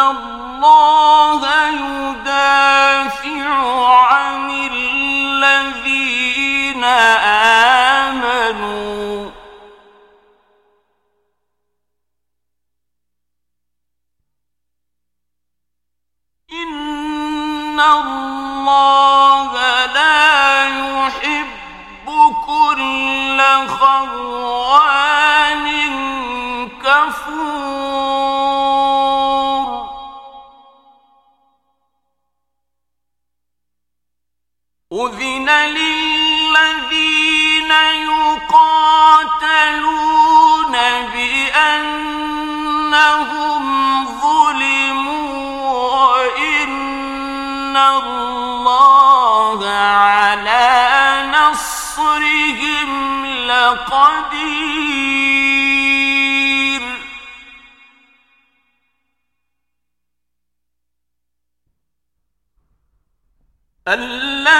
الله أذن للذين يقاتلون بأنهم ظلموا وإن الله على نصرهم لقدير الذين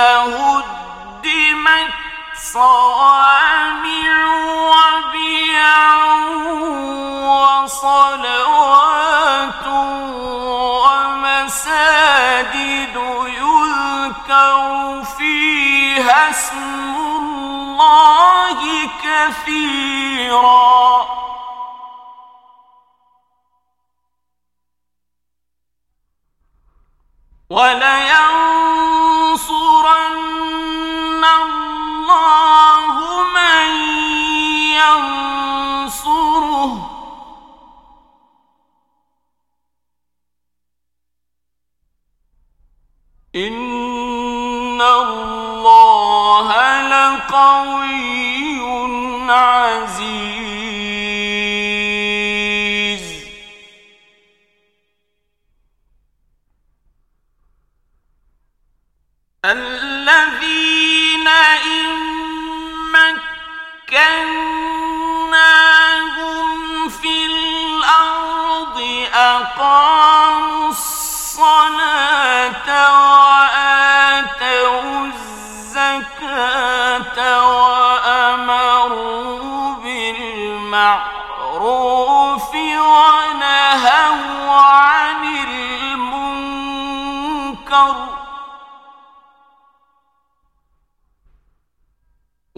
لهدمت صوامع وبيع وصلوات ومساجد يذكر فيها اسم الله كثيرا الذين إن مكناهم في الأرض أقاموا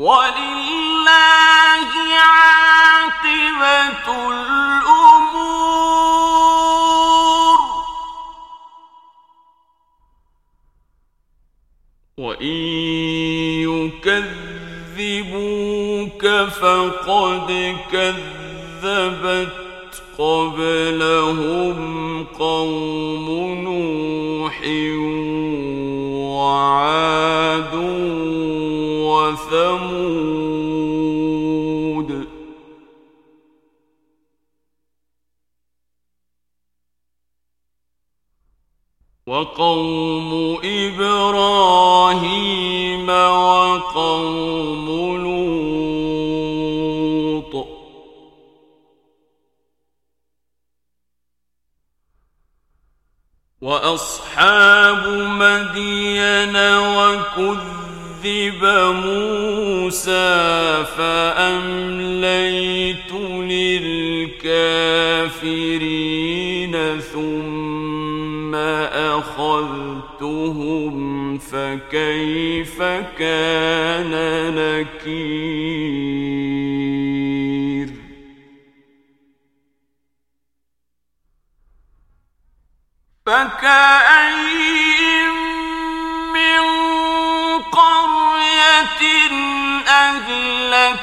ولله عاقبة الأمور وإن يكذبوك فقد كذبت قبلهم قوم نوح وقوم إبراهيم وقوم لوط. وأصحاب مدين وكذب موسى فأمليت للكافرين أخذتهم فكيف كان نكير فكأين من قرية أهلكناها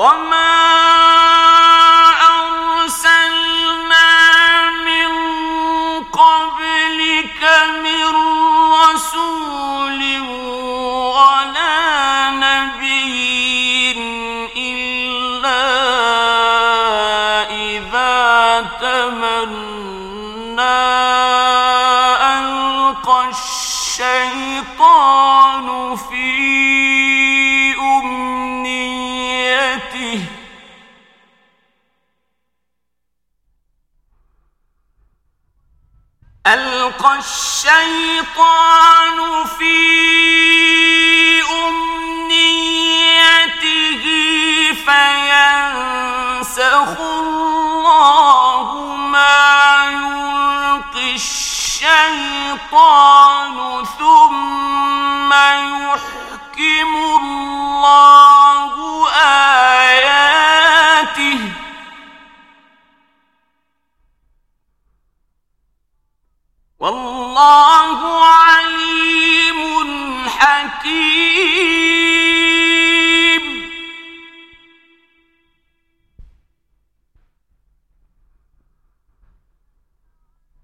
وَمَا الشيطان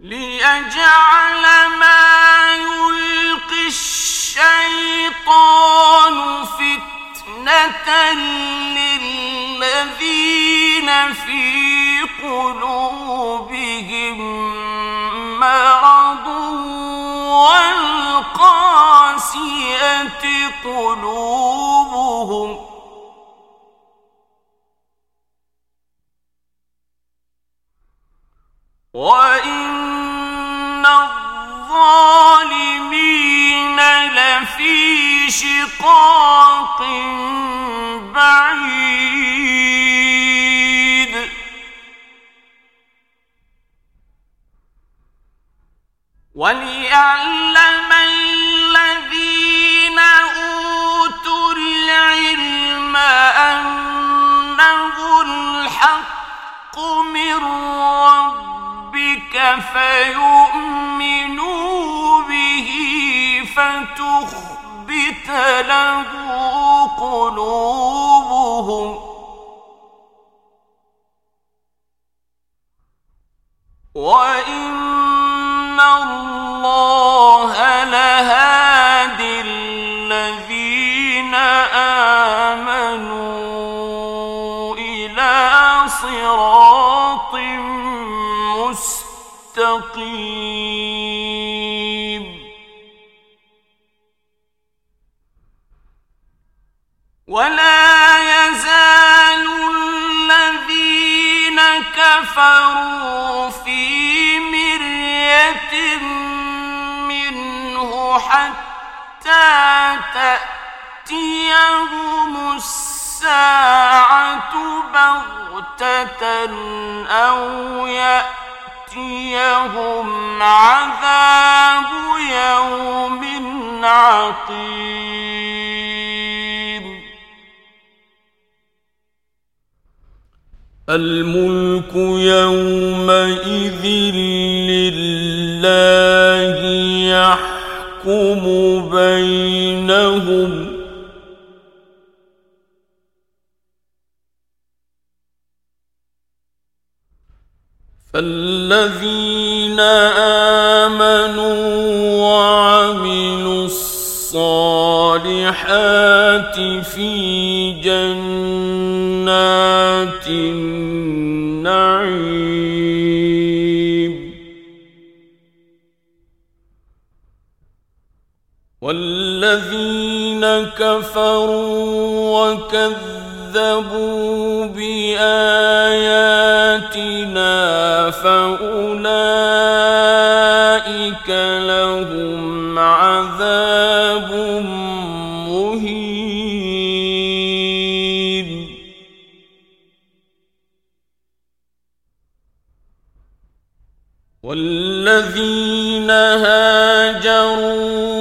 ليجعل ما يلقي الشيطان فتنة للذين في قلوبهم مرض والقاسية قلوبهم و لفي شقاق بعيد. وليعلم الذين أوتوا العلم أنه الحق من ربك فيؤمنوا به فتخبت له قلوبهم. وإن الله لهادي الذين آمنوا إلى صراط مستقيم. حتى تأتيهم الساعة بغتة أو يأتيهم عذاب يوم عقيم. الملك يومئذ لله يحب يحكم بينهم. فالذين آمنوا وعملوا الصالحات في جنات والذين كفروا وكذبوا بآياتنا فأولئك لهم عذاب مهين. والذين هاجروا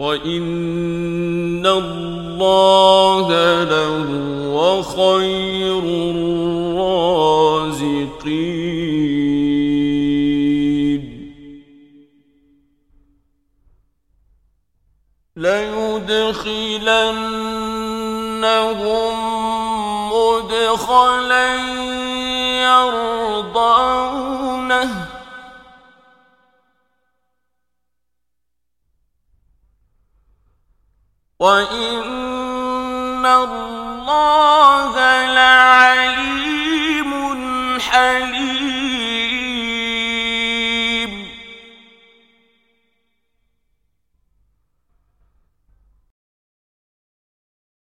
وإن الله لهو خير الرازقين ليدخلنهم مدخلا يرضونه وَإِنَّ اللَّهَ لَعَلِيمٌ حَلِيمٌ